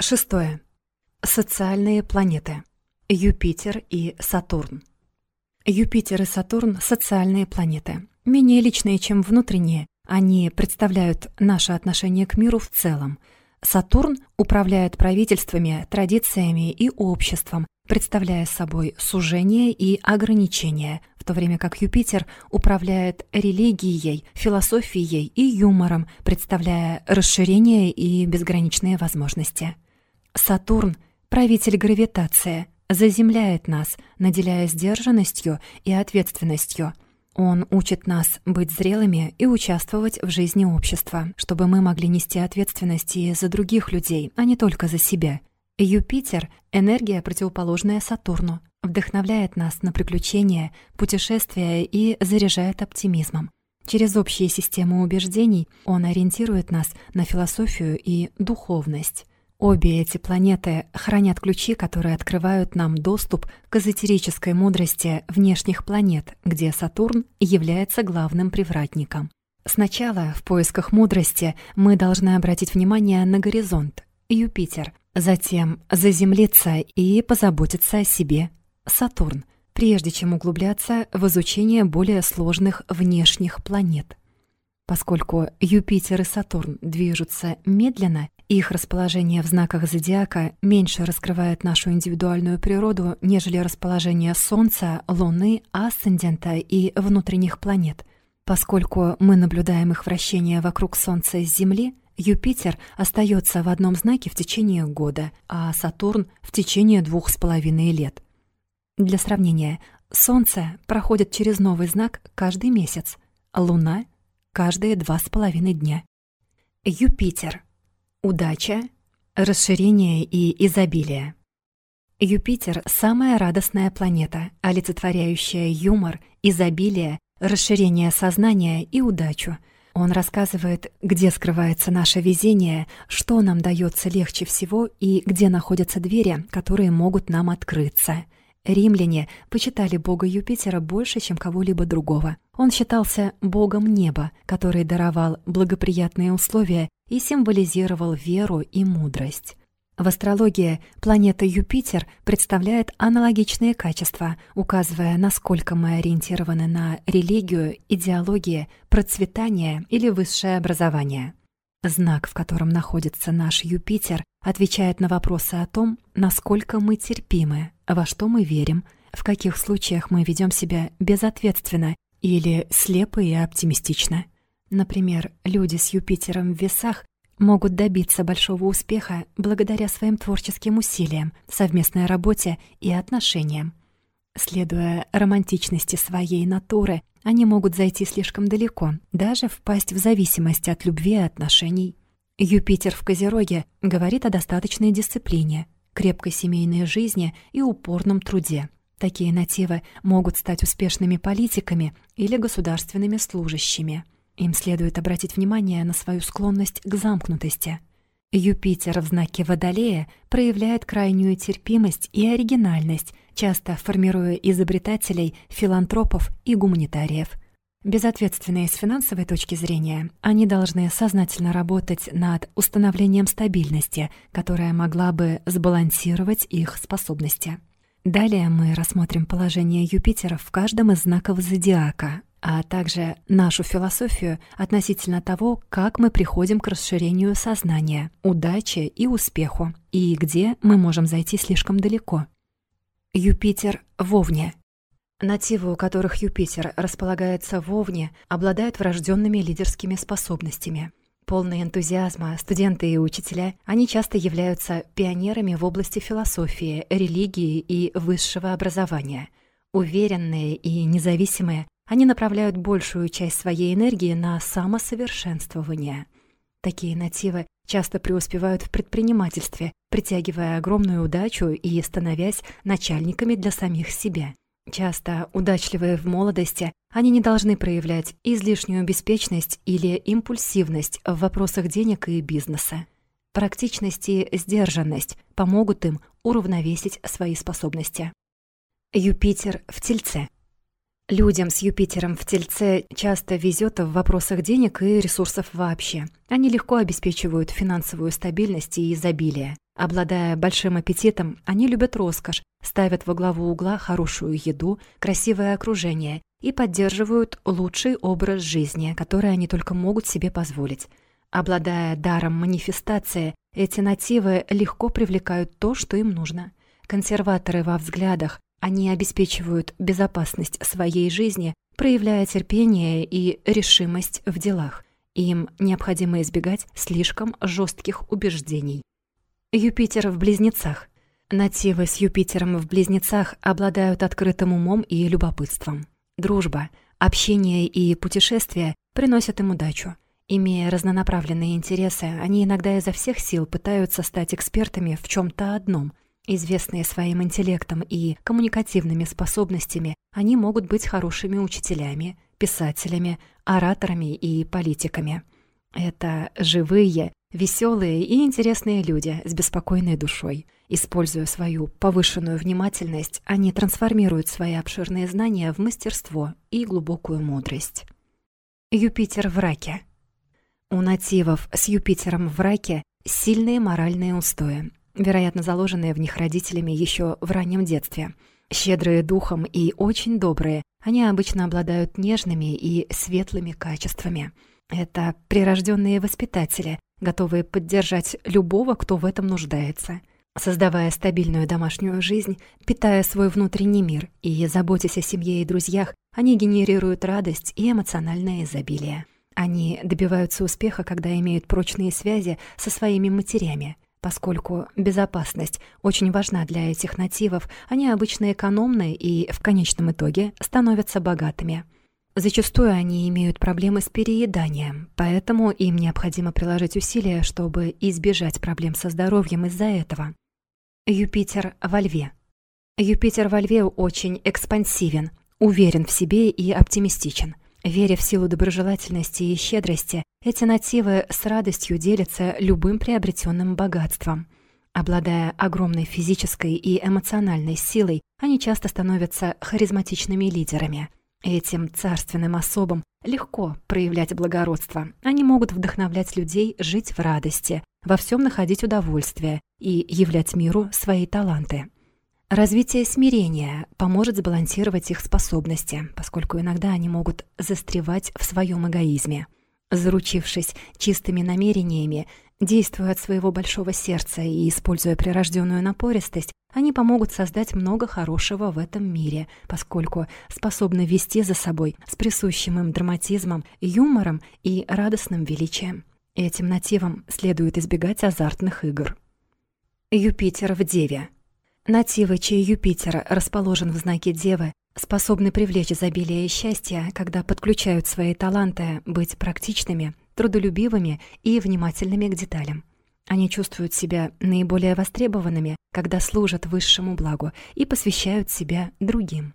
Шестое. Социальные планеты. Юпитер и Сатурн. Юпитер и Сатурн — социальные планеты. Менее личные, чем внутренние, они представляют наше отношение к миру в целом. Сатурн управляет правительствами, традициями и обществом, представляя собой сужение и ограничение, в то время как Юпитер управляет религией, философией и юмором, представляя расширение и безграничные возможности. Сатурн — правитель гравитации, заземляет нас, наделяя сдержанностью и ответственностью. Он учит нас быть зрелыми и участвовать в жизни общества, чтобы мы могли нести ответственность и за других людей, а не только за себя. Юпитер — энергия, противоположная Сатурну, вдохновляет нас на приключения, путешествия и заряжает оптимизмом. Через общие системы убеждений он ориентирует нас на философию и духовность. Обе эти планеты хранят ключи, которые открывают нам доступ к эзотерической мудрости внешних планет, где Сатурн является главным привратником. Сначала в поисках мудрости мы должны обратить внимание на горизонт — Юпитер, затем заземлиться и позаботиться о себе — Сатурн, прежде чем углубляться в изучение более сложных внешних планет. Поскольку Юпитер и Сатурн движутся медленно, их расположение в знаках зодиака меньше раскрывает нашу индивидуальную природу, нежели расположение Солнца, Луны, Асцендента и внутренних планет. Поскольку мы наблюдаем их вращение вокруг Солнца и Земли, Юпитер остается в одном знаке в течение года, а Сатурн — в течение двух с половиной лет. Для сравнения, Солнце проходит через новый знак каждый месяц, Луна — каждые два с половиной дня. Юпитер — Удача, расширение и изобилие. Юпитер — самая радостная планета, олицетворяющая юмор, изобилие, расширение сознания и удачу. Он рассказывает, где скрывается наше везение, что нам дается легче всего и где находятся двери, которые могут нам открыться — Римляне почитали бога Юпитера больше, чем кого-либо другого. Он считался богом неба, который даровал благоприятные условия и символизировал веру и мудрость. В астрологии планета Юпитер представляет аналогичные качества, указывая, насколько мы ориентированы на религию, идеологию, процветание или высшее образование. Знак, в котором находится наш Юпитер, отвечает на вопросы о том, насколько мы терпимы, во что мы верим, в каких случаях мы ведем себя безответственно или слепо и оптимистично. Например, люди с Юпитером в весах могут добиться большого успеха благодаря своим творческим усилиям, совместной работе и отношениям. Следуя романтичности своей натуры, они могут зайти слишком далеко, даже впасть в зависимость от любви и отношений. Юпитер в Козероге говорит о достаточной дисциплине, крепкой семейной жизни и упорном труде. Такие нативы могут стать успешными политиками или государственными служащими. Им следует обратить внимание на свою склонность к замкнутости. Юпитер в знаке Водолея проявляет крайнюю терпимость и оригинальность, часто формируя изобретателей, филантропов и гуманитариев – Безответственные с финансовой точки зрения, они должны сознательно работать над установлением стабильности, которая могла бы сбалансировать их способности. Далее мы рассмотрим положение Юпитера в каждом из знаков зодиака, а также нашу философию относительно того, как мы приходим к расширению сознания, удаче и успеху, и где мы можем зайти слишком далеко. Юпитер в Овне Нативы, у которых Юпитер располагается в Овне, обладают врожденными лидерскими способностями. Полные энтузиазма студенты и учителя, они часто являются пионерами в области философии, религии и высшего образования. Уверенные и независимые, они направляют большую часть своей энергии на самосовершенствование. Такие нативы часто преуспевают в предпринимательстве, притягивая огромную удачу и становясь начальниками для самих себя. Часто удачливые в молодости, они не должны проявлять излишнюю беспечность или импульсивность в вопросах денег и бизнеса. Практичность и сдержанность помогут им уравновесить свои способности. Юпитер в Тельце. Людям с Юпитером в Тельце часто везет в вопросах денег и ресурсов вообще. Они легко обеспечивают финансовую стабильность и изобилие. Обладая большим аппетитом, они любят роскошь, ставят во главу угла хорошую еду, красивое окружение и поддерживают лучший образ жизни, который они только могут себе позволить. Обладая даром манифестации, эти нативы легко привлекают то, что им нужно. Консерваторы во взглядах, они обеспечивают безопасность своей жизни, проявляя терпение и решимость в делах. Им необходимо избегать слишком жестких убеждений. Юпитер в Близнецах. Нативы с Юпитером в Близнецах обладают открытым умом и любопытством. Дружба, общение и путешествия приносят им удачу. Имея разнонаправленные интересы, они иногда изо всех сил пытаются стать экспертами в чем то одном. Известные своим интеллектом и коммуникативными способностями, они могут быть хорошими учителями, писателями, ораторами и политиками. Это живые, Веселые и интересные люди с беспокойной душой. Используя свою повышенную внимательность, они трансформируют свои обширные знания в мастерство и глубокую мудрость. Юпитер в раке. У нативов с Юпитером в раке сильные моральные устои, вероятно, заложенные в них родителями еще в раннем детстве. Щедрые духом и очень добрые, они обычно обладают нежными и светлыми качествами. Это прирожденные воспитатели, готовые поддержать любого, кто в этом нуждается, создавая стабильную домашнюю жизнь, питая свой внутренний мир и заботясь о семье и друзьях, они генерируют радость и эмоциональное изобилие. Они добиваются успеха, когда имеют прочные связи со своими матерями. Поскольку безопасность очень важна для этих нативов, они обычно экономны и в конечном итоге становятся богатыми – Зачастую они имеют проблемы с перееданием, поэтому им необходимо приложить усилия, чтобы избежать проблем со здоровьем из-за этого. Юпитер во льве. Юпитер во льве очень экспансивен, уверен в себе и оптимистичен. Веря в силу доброжелательности и щедрости, эти нативы с радостью делятся любым приобретенным богатством. Обладая огромной физической и эмоциональной силой, они часто становятся харизматичными лидерами – Этим царственным особам легко проявлять благородство. Они могут вдохновлять людей жить в радости, во всем находить удовольствие и являть миру свои таланты. Развитие смирения поможет сбалансировать их способности, поскольку иногда они могут застревать в своем эгоизме. Заручившись чистыми намерениями, Действуя от своего большого сердца и используя прирожденную напористость, они помогут создать много хорошего в этом мире, поскольку способны вести за собой с присущим им драматизмом, юмором и радостным величием. Этим нативам следует избегать азартных игр. Юпитер в Деве. Нативы, чей Юпитер расположен в знаке Девы, способны привлечь изобилие и счастье, когда подключают свои таланты быть практичными, трудолюбивыми и внимательными к деталям. Они чувствуют себя наиболее востребованными, когда служат высшему благу и посвящают себя другим.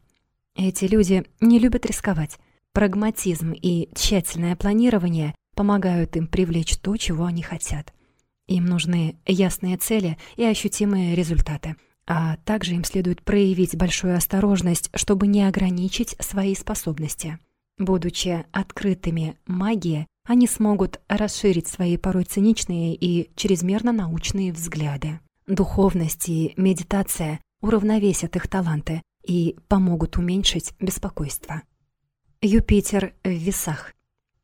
Эти люди не любят рисковать. Прагматизм и тщательное планирование помогают им привлечь то, чего они хотят. Им нужны ясные цели и ощутимые результаты, а также им следует проявить большую осторожность, чтобы не ограничить свои способности. Будучи открытыми магии, они смогут расширить свои порой циничные и чрезмерно научные взгляды. Духовность и медитация уравновесят их таланты и помогут уменьшить беспокойство. Юпитер в весах.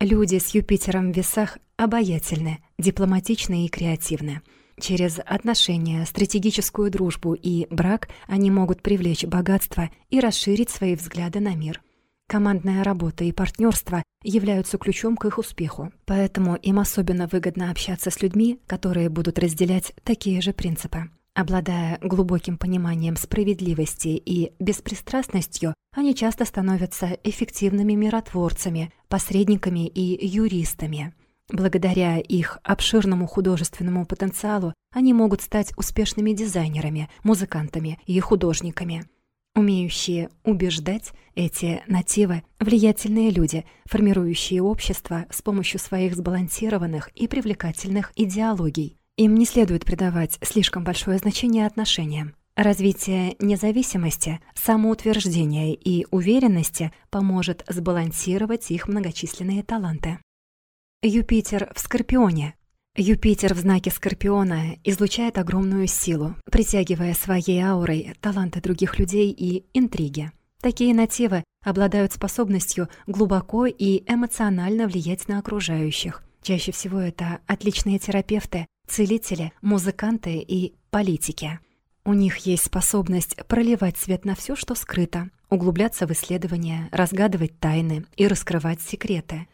Люди с Юпитером в весах обаятельны, дипломатичны и креативны. Через отношения, стратегическую дружбу и брак они могут привлечь богатство и расширить свои взгляды на мир – Командная работа и партнерство являются ключом к их успеху, поэтому им особенно выгодно общаться с людьми, которые будут разделять такие же принципы. Обладая глубоким пониманием справедливости и беспристрастностью, они часто становятся эффективными миротворцами, посредниками и юристами. Благодаря их обширному художественному потенциалу они могут стать успешными дизайнерами, музыкантами и художниками. Умеющие убеждать эти нативы – влиятельные люди, формирующие общество с помощью своих сбалансированных и привлекательных идеологий. Им не следует придавать слишком большое значение отношениям. Развитие независимости, самоутверждения и уверенности поможет сбалансировать их многочисленные таланты. Юпитер в Скорпионе. Юпитер в знаке Скорпиона излучает огромную силу, притягивая своей аурой таланты других людей и интриги. Такие нативы обладают способностью глубоко и эмоционально влиять на окружающих. Чаще всего это отличные терапевты, целители, музыканты и политики. У них есть способность проливать свет на все, что скрыто, углубляться в исследования, разгадывать тайны и раскрывать секреты.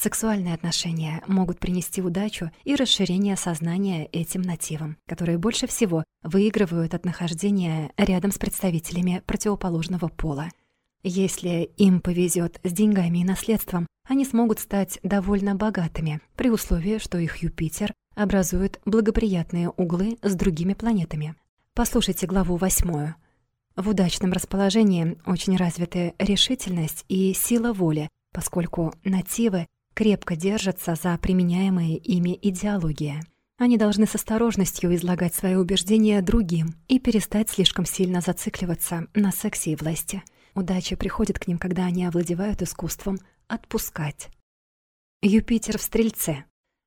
Сексуальные отношения могут принести удачу и расширение сознания этим нативам, которые больше всего выигрывают от нахождения рядом с представителями противоположного пола. Если им повезет с деньгами и наследством, они смогут стать довольно богатыми, при условии, что их Юпитер образует благоприятные углы с другими планетами. Послушайте главу восьмую. В удачном расположении очень развиты решительность и сила воли, поскольку нативы крепко держатся за применяемые ими идеологии. Они должны с осторожностью излагать свои убеждения другим и перестать слишком сильно зацикливаться на сексе и власти. Удача приходит к ним, когда они овладевают искусством отпускать. Юпитер в Стрельце.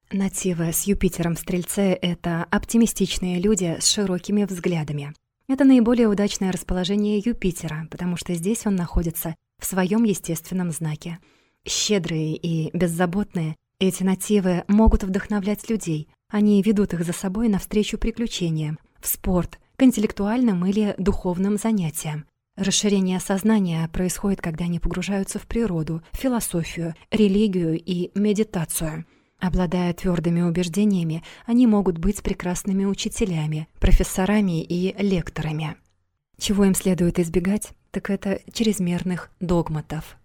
Нативы с Юпитером в Стрельце — это оптимистичные люди с широкими взглядами. Это наиболее удачное расположение Юпитера, потому что здесь он находится в своем естественном знаке. Щедрые и беззаботные, эти нативы могут вдохновлять людей. Они ведут их за собой навстречу приключениям, в спорт, к интеллектуальным или духовным занятиям. Расширение сознания происходит, когда они погружаются в природу, философию, религию и медитацию — Обладая твердыми убеждениями, они могут быть прекрасными учителями, профессорами и лекторами. Чего им следует избегать, так это чрезмерных догматов.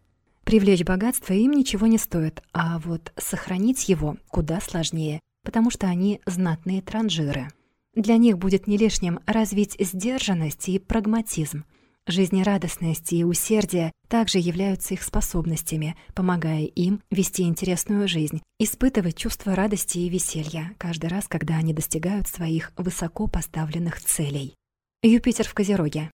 Привлечь богатство им ничего не стоит, а вот сохранить его куда сложнее, потому что они знатные транжиры. Для них будет не лишним развить сдержанность и прагматизм – Жизнерадостность и усердие также являются их способностями, помогая им вести интересную жизнь, испытывать чувство радости и веселья каждый раз, когда они достигают своих высоко поставленных целей. Юпитер в Козероге.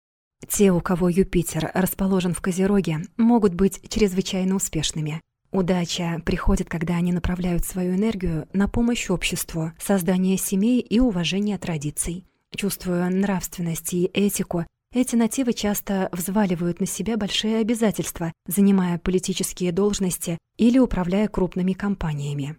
Те, у кого Юпитер расположен в Козероге, могут быть чрезвычайно успешными. Удача приходит, когда они направляют свою энергию на помощь обществу, создание семей и уважение традиций. Чувствуя нравственность и этику, эти нативы часто взваливают на себя большие обязательства, занимая политические должности или управляя крупными компаниями.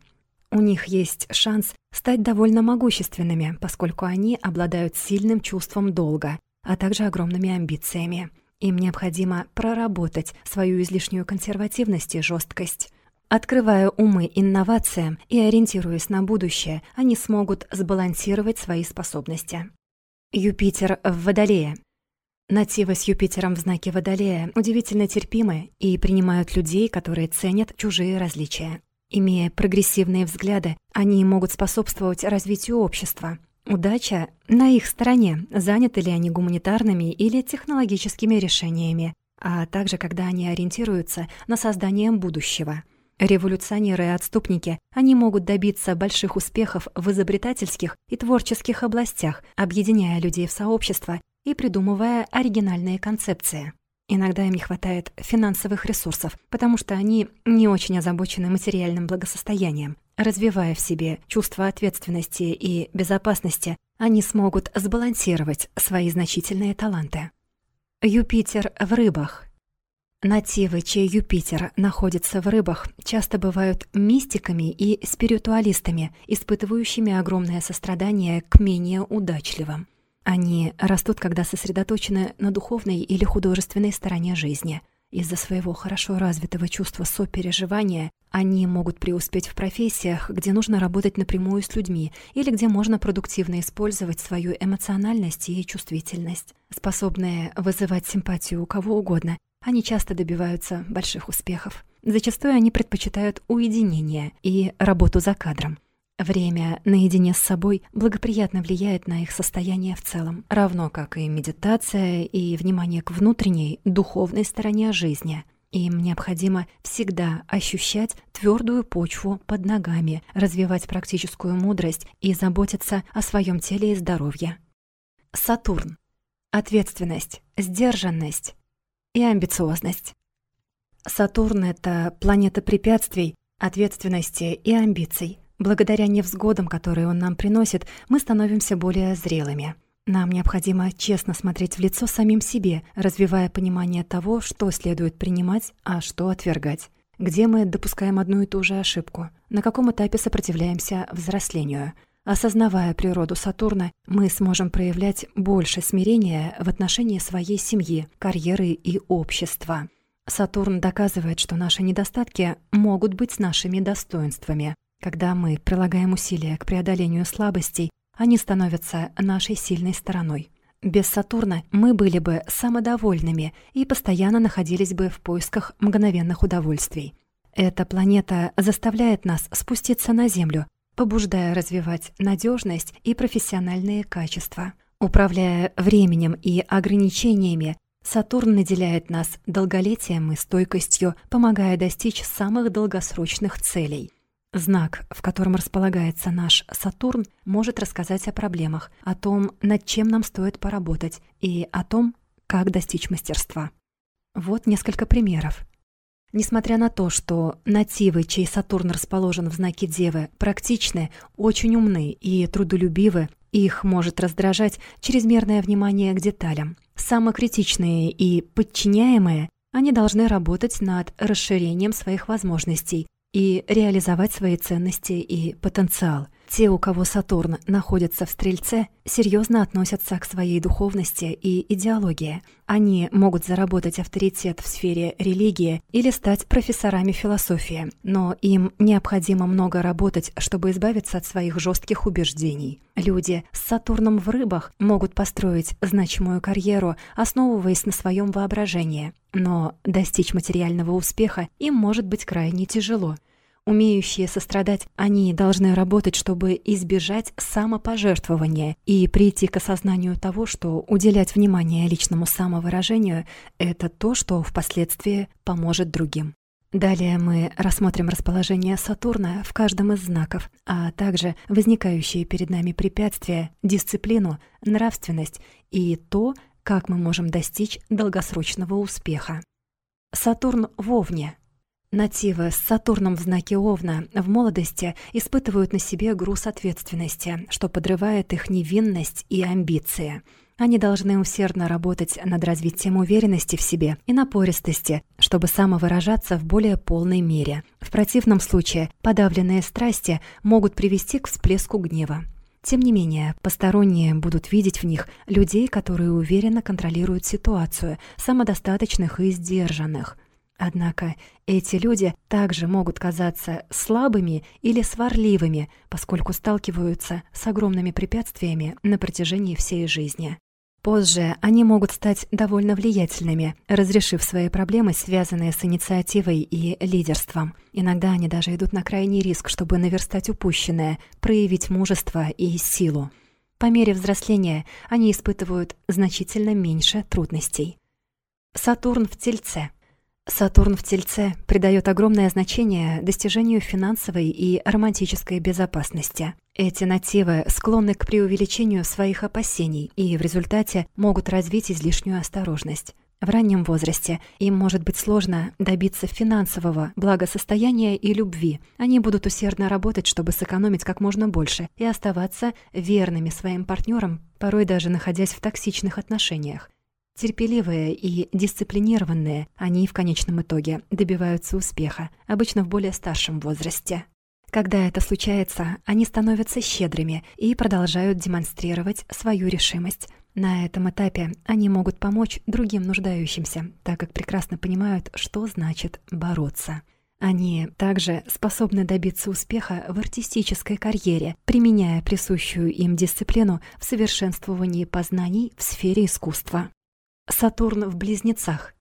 У них есть шанс стать довольно могущественными, поскольку они обладают сильным чувством долга, а также огромными амбициями. Им необходимо проработать свою излишнюю консервативность и жесткость. Открывая умы инновациям и ориентируясь на будущее, они смогут сбалансировать свои способности. Юпитер в Водолее – Нативы с Юпитером в знаке Водолея удивительно терпимы и принимают людей, которые ценят чужие различия. Имея прогрессивные взгляды, они могут способствовать развитию общества. Удача на их стороне, заняты ли они гуманитарными или технологическими решениями, а также когда они ориентируются на создание будущего. Революционеры и отступники, они могут добиться больших успехов в изобретательских и творческих областях, объединяя людей в сообщества и придумывая оригинальные концепции. Иногда им не хватает финансовых ресурсов, потому что они не очень озабочены материальным благосостоянием. Развивая в себе чувство ответственности и безопасности, они смогут сбалансировать свои значительные таланты. Юпитер в рыбах. Нативы, чей Юпитер находится в рыбах, часто бывают мистиками и спиритуалистами, испытывающими огромное сострадание к менее удачливым. Они растут, когда сосредоточены на духовной или художественной стороне жизни. Из-за своего хорошо развитого чувства сопереживания они могут преуспеть в профессиях, где нужно работать напрямую с людьми или где можно продуктивно использовать свою эмоциональность и чувствительность. Способные вызывать симпатию у кого угодно, они часто добиваются больших успехов. Зачастую они предпочитают уединение и работу за кадром. Время наедине с собой благоприятно влияет на их состояние в целом, равно как и медитация и внимание к внутренней, духовной стороне жизни. Им необходимо всегда ощущать твердую почву под ногами, развивать практическую мудрость и заботиться о своем теле и здоровье. Сатурн. Ответственность, сдержанность и амбициозность. Сатурн — это планета препятствий, ответственности и амбиций. Благодаря невзгодам, которые он нам приносит, мы становимся более зрелыми. Нам необходимо честно смотреть в лицо самим себе, развивая понимание того, что следует принимать, а что отвергать. Где мы допускаем одну и ту же ошибку? На каком этапе сопротивляемся взрослению? Осознавая природу Сатурна, мы сможем проявлять больше смирения в отношении своей семьи, карьеры и общества. Сатурн доказывает, что наши недостатки могут быть нашими достоинствами. Когда мы прилагаем усилия к преодолению слабостей, они становятся нашей сильной стороной. Без Сатурна мы были бы самодовольными и постоянно находились бы в поисках мгновенных удовольствий. Эта планета заставляет нас спуститься на Землю, побуждая развивать надежность и профессиональные качества. Управляя временем и ограничениями, Сатурн наделяет нас долголетием и стойкостью, помогая достичь самых долгосрочных целей. Знак, в котором располагается наш Сатурн, может рассказать о проблемах, о том, над чем нам стоит поработать, и о том, как достичь мастерства. Вот несколько примеров. Несмотря на то, что нативы, чей Сатурн расположен в знаке Девы, практичны, очень умны и трудолюбивы, их может раздражать чрезмерное внимание к деталям. Самокритичные и подчиняемые, они должны работать над расширением своих возможностей, и реализовать свои ценности и потенциал. Те, у кого Сатурн находится в Стрельце, серьезно относятся к своей духовности и идеологии. Они могут заработать авторитет в сфере религии или стать профессорами философии, но им необходимо много работать, чтобы избавиться от своих жестких убеждений. Люди с Сатурном в рыбах могут построить значимую карьеру, основываясь на своем воображении, но достичь материального успеха им может быть крайне тяжело – Умеющие сострадать, они должны работать, чтобы избежать самопожертвования и прийти к осознанию того, что уделять внимание личному самовыражению – это то, что впоследствии поможет другим. Далее мы рассмотрим расположение Сатурна в каждом из знаков, а также возникающие перед нами препятствия, дисциплину, нравственность и то, как мы можем достичь долгосрочного успеха. Сатурн в Овне – Нативы с Сатурном в знаке Овна в молодости испытывают на себе груз ответственности, что подрывает их невинность и амбиции. Они должны усердно работать над развитием уверенности в себе и напористости, чтобы самовыражаться в более полной мере. В противном случае подавленные страсти могут привести к всплеску гнева. Тем не менее, посторонние будут видеть в них людей, которые уверенно контролируют ситуацию, самодостаточных и сдержанных. Однако эти люди также могут казаться слабыми или сварливыми, поскольку сталкиваются с огромными препятствиями на протяжении всей жизни. Позже они могут стать довольно влиятельными, разрешив свои проблемы, связанные с инициативой и лидерством. Иногда они даже идут на крайний риск, чтобы наверстать упущенное, проявить мужество и силу. По мере взросления они испытывают значительно меньше трудностей. Сатурн в Тельце – Сатурн в Тельце придает огромное значение достижению финансовой и романтической безопасности. Эти нативы склонны к преувеличению своих опасений и в результате могут развить излишнюю осторожность. В раннем возрасте им может быть сложно добиться финансового благосостояния и любви. Они будут усердно работать, чтобы сэкономить как можно больше и оставаться верными своим партнерам, порой даже находясь в токсичных отношениях. Терпеливые и дисциплинированные, они в конечном итоге добиваются успеха, обычно в более старшем возрасте. Когда это случается, они становятся щедрыми и продолжают демонстрировать свою решимость. На этом этапе они могут помочь другим нуждающимся, так как прекрасно понимают, что значит бороться. Они также способны добиться успеха в артистической карьере, применяя присущую им дисциплину в совершенствовании познаний в сфере искусства. Сатурн в Близнецах.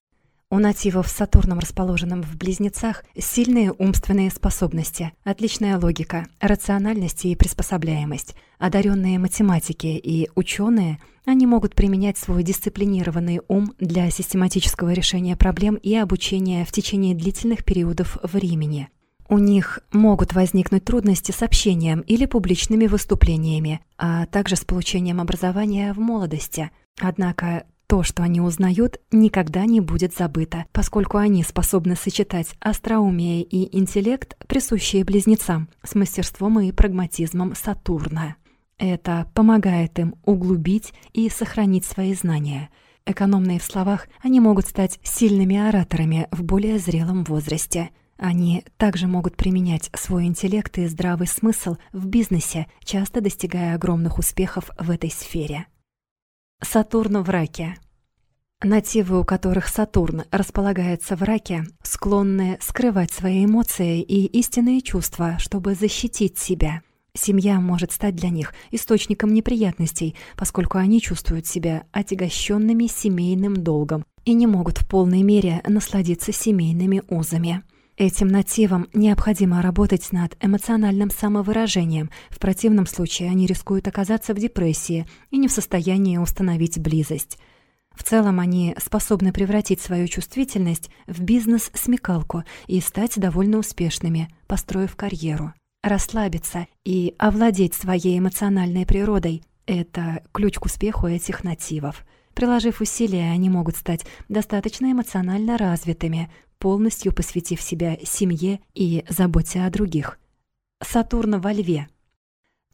У нативов с Сатурном, расположенным в Близнецах, сильные умственные способности, отличная логика, рациональность и приспособляемость. Одаренные математики и ученые, они могут применять свой дисциплинированный ум для систематического решения проблем и обучения в течение длительных периодов времени. У них могут возникнуть трудности с общением или публичными выступлениями, а также с получением образования в молодости. Однако То, что они узнают, никогда не будет забыто, поскольку они способны сочетать остроумие и интеллект, присущие близнецам, с мастерством и прагматизмом Сатурна. Это помогает им углубить и сохранить свои знания. Экономные в словах, они могут стать сильными ораторами в более зрелом возрасте. Они также могут применять свой интеллект и здравый смысл в бизнесе, часто достигая огромных успехов в этой сфере. Сатурн в раке. Нативы, у которых Сатурн располагается в раке, склонны скрывать свои эмоции и истинные чувства, чтобы защитить себя. Семья может стать для них источником неприятностей, поскольку они чувствуют себя отягощенными семейным долгом и не могут в полной мере насладиться семейными узами. Этим нативам необходимо работать над эмоциональным самовыражением, в противном случае они рискуют оказаться в депрессии и не в состоянии установить близость. В целом они способны превратить свою чувствительность в бизнес-смекалку и стать довольно успешными, построив карьеру. Расслабиться и овладеть своей эмоциональной природой — это ключ к успеху этих нативов. Приложив усилия, они могут стать достаточно эмоционально развитыми, полностью посвятив себя семье и заботе о других. Сатурн во льве.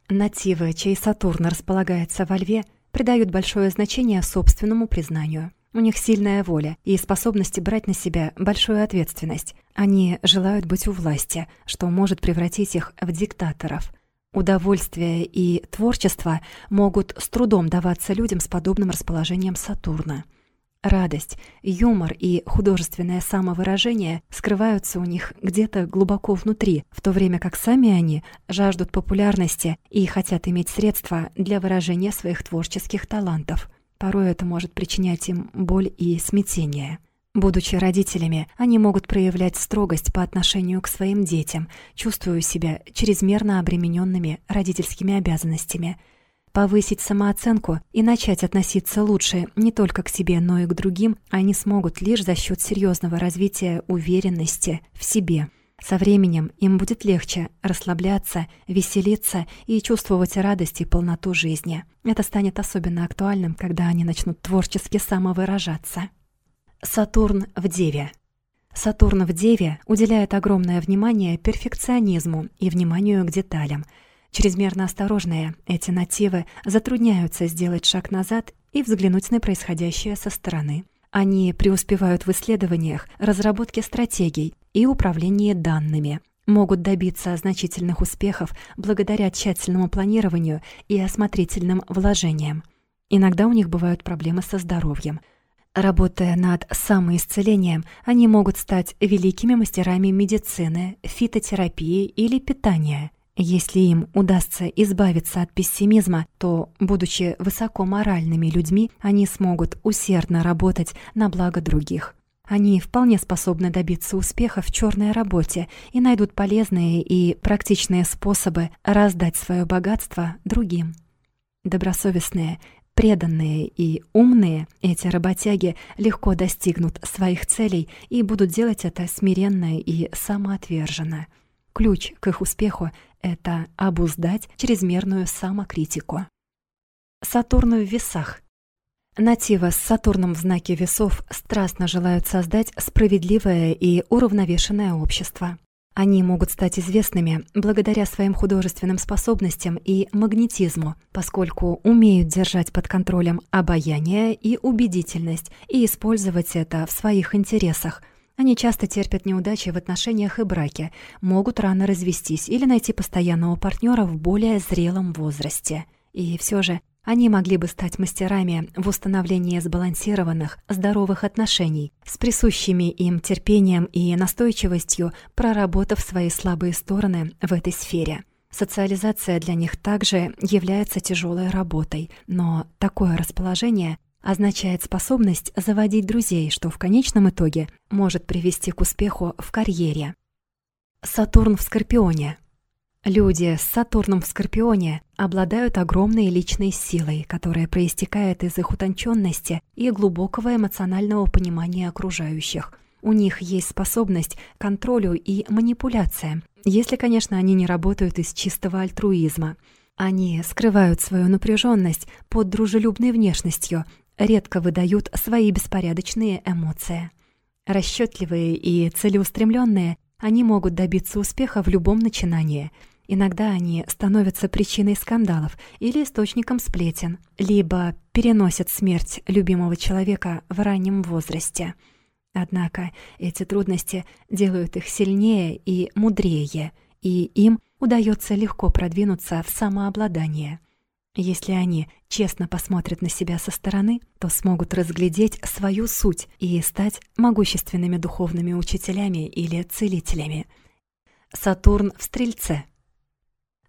Нативы, чей Сатурн располагается во льве, придают большое значение собственному признанию. У них сильная воля и способность брать на себя большую ответственность. Они желают быть у власти, что может превратить их в диктаторов. Удовольствие и творчество могут с трудом даваться людям с подобным расположением Сатурна. Радость, юмор и художественное самовыражение скрываются у них где-то глубоко внутри, в то время как сами они жаждут популярности и хотят иметь средства для выражения своих творческих талантов. Порой это может причинять им боль и смятение. Будучи родителями, они могут проявлять строгость по отношению к своим детям, чувствуя себя чрезмерно обремененными родительскими обязанностями – повысить самооценку и начать относиться лучше не только к себе, но и к другим, они смогут лишь за счет серьезного развития уверенности в себе. Со временем им будет легче расслабляться, веселиться и чувствовать радость и полноту жизни. Это станет особенно актуальным, когда они начнут творчески самовыражаться. Сатурн в Деве Сатурн в Деве уделяет огромное внимание перфекционизму и вниманию к деталям – Чрезмерно осторожные, эти нативы затрудняются сделать шаг назад и взглянуть на происходящее со стороны. Они преуспевают в исследованиях, разработке стратегий и управлении данными, могут добиться значительных успехов благодаря тщательному планированию и осмотрительным вложениям. Иногда у них бывают проблемы со здоровьем. Работая над самоисцелением, они могут стать великими мастерами медицины, фитотерапии или питания – если им удастся избавиться от пессимизма, то, будучи высокоморальными людьми, они смогут усердно работать на благо других. Они вполне способны добиться успеха в черной работе и найдут полезные и практичные способы раздать свое богатство другим. Добросовестные, преданные и умные эти работяги легко достигнут своих целей и будут делать это смиренно и самоотверженно. Ключ к их успеху — это обуздать чрезмерную самокритику. Сатурн в весах. Нативы с Сатурном в знаке весов страстно желают создать справедливое и уравновешенное общество. Они могут стать известными благодаря своим художественным способностям и магнетизму, поскольку умеют держать под контролем обаяние и убедительность и использовать это в своих интересах – они часто терпят неудачи в отношениях и браке, могут рано развестись или найти постоянного партнера в более зрелом возрасте. И все же они могли бы стать мастерами в установлении сбалансированных, здоровых отношений, с присущими им терпением и настойчивостью, проработав свои слабые стороны в этой сфере. Социализация для них также является тяжелой работой, но такое расположение означает способность заводить друзей, что в конечном итоге может привести к успеху в карьере. Сатурн в Скорпионе. Люди с Сатурном в Скорпионе обладают огромной личной силой, которая проистекает из их утонченности и глубокого эмоционального понимания окружающих. У них есть способность к контролю и манипуляциям, если, конечно, они не работают из чистого альтруизма. Они скрывают свою напряженность под дружелюбной внешностью, редко выдают свои беспорядочные эмоции. Расчетливые и целеустремленные, они могут добиться успеха в любом начинании. Иногда они становятся причиной скандалов или источником сплетен, либо переносят смерть любимого человека в раннем возрасте. Однако эти трудности делают их сильнее и мудрее, и им удается легко продвинуться в самообладание. Если они честно посмотрят на себя со стороны, то смогут разглядеть свою суть и стать могущественными духовными учителями или целителями. Сатурн в Стрельце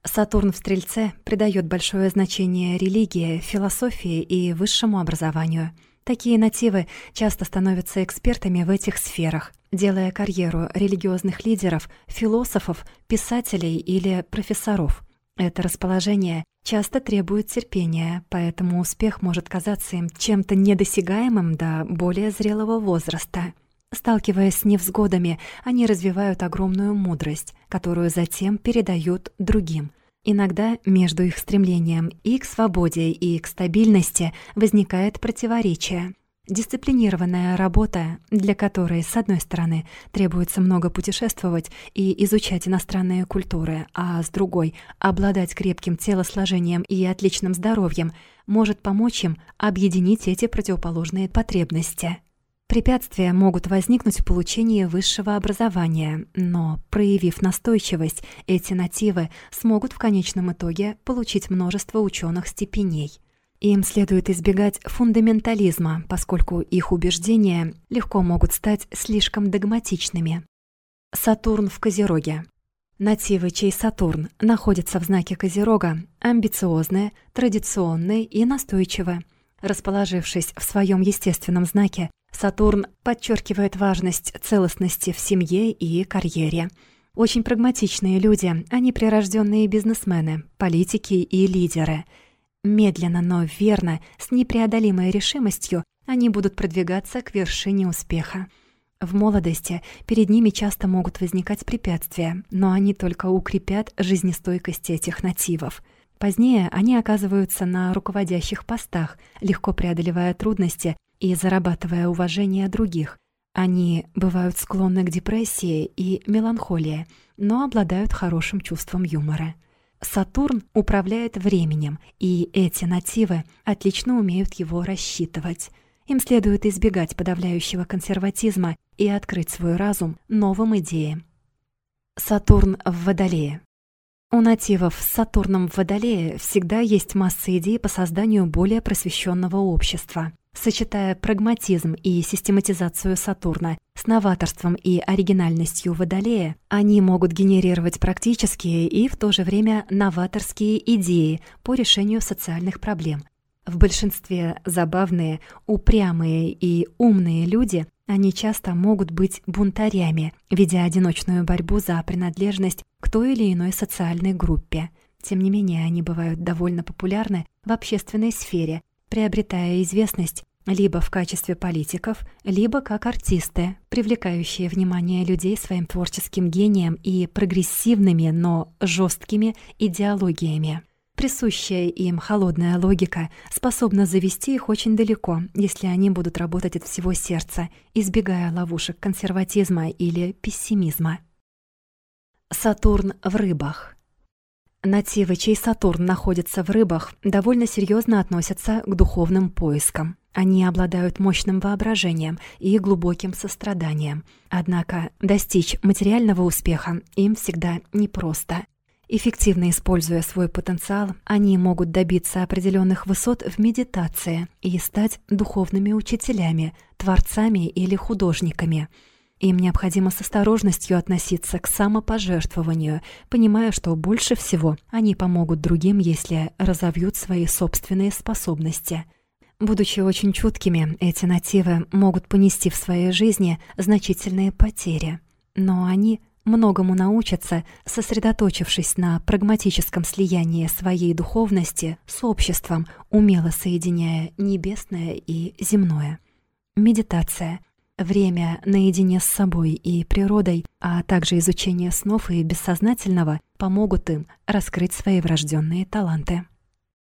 Сатурн в Стрельце придает большое значение религии, философии и высшему образованию. Такие нативы часто становятся экспертами в этих сферах, делая карьеру религиозных лидеров, философов, писателей или профессоров. Это расположение часто требует терпения, поэтому успех может казаться им чем-то недосягаемым до более зрелого возраста. Сталкиваясь с невзгодами, они развивают огромную мудрость, которую затем передают другим. Иногда между их стремлением и к свободе, и к стабильности возникает противоречие. Дисциплинированная работа, для которой, с одной стороны, требуется много путешествовать и изучать иностранные культуры, а с другой — обладать крепким телосложением и отличным здоровьем, может помочь им объединить эти противоположные потребности. Препятствия могут возникнуть в получении высшего образования, но, проявив настойчивость, эти нативы смогут в конечном итоге получить множество ученых степеней — им следует избегать фундаментализма, поскольку их убеждения легко могут стать слишком догматичными. Сатурн в Козероге. Нативы, чей Сатурн находится в знаке Козерога, амбициозные, традиционные и настойчивые. Расположившись в своем естественном знаке, Сатурн подчеркивает важность целостности в семье и карьере. Очень прагматичные люди, они прирожденные бизнесмены, политики и лидеры – Медленно, но верно, с непреодолимой решимостью они будут продвигаться к вершине успеха. В молодости перед ними часто могут возникать препятствия, но они только укрепят жизнестойкость этих нативов. Позднее они оказываются на руководящих постах, легко преодолевая трудности и зарабатывая уважение других. Они бывают склонны к депрессии и меланхолии, но обладают хорошим чувством юмора. Сатурн управляет временем, и эти нативы отлично умеют его рассчитывать. Им следует избегать подавляющего консерватизма и открыть свой разум новым идеям. Сатурн в Водолее у нативов с Сатурном в Водолее всегда есть масса идей по созданию более просвещенного общества. Сочетая прагматизм и систематизацию Сатурна с новаторством и оригинальностью Водолея, они могут генерировать практические и в то же время новаторские идеи по решению социальных проблем. В большинстве забавные, упрямые и умные люди, они часто могут быть бунтарями, ведя одиночную борьбу за принадлежность к той или иной социальной группе. Тем не менее, они бывают довольно популярны в общественной сфере приобретая известность либо в качестве политиков, либо как артисты, привлекающие внимание людей своим творческим гением и прогрессивными, но жесткими идеологиями. Присущая им холодная логика способна завести их очень далеко, если они будут работать от всего сердца, избегая ловушек консерватизма или пессимизма. Сатурн в рыбах Нативы, чей Сатурн находится в рыбах, довольно серьезно относятся к духовным поискам. Они обладают мощным воображением и глубоким состраданием. Однако достичь материального успеха им всегда непросто. Эффективно используя свой потенциал, они могут добиться определенных высот в медитации и стать духовными учителями, творцами или художниками – им необходимо с осторожностью относиться к самопожертвованию, понимая, что больше всего они помогут другим, если разовьют свои собственные способности. Будучи очень чуткими, эти нативы могут понести в своей жизни значительные потери. Но они многому научатся, сосредоточившись на прагматическом слиянии своей духовности с обществом, умело соединяя небесное и земное. Медитация — Время наедине с собой и природой, а также изучение снов и бессознательного помогут им раскрыть свои врожденные таланты.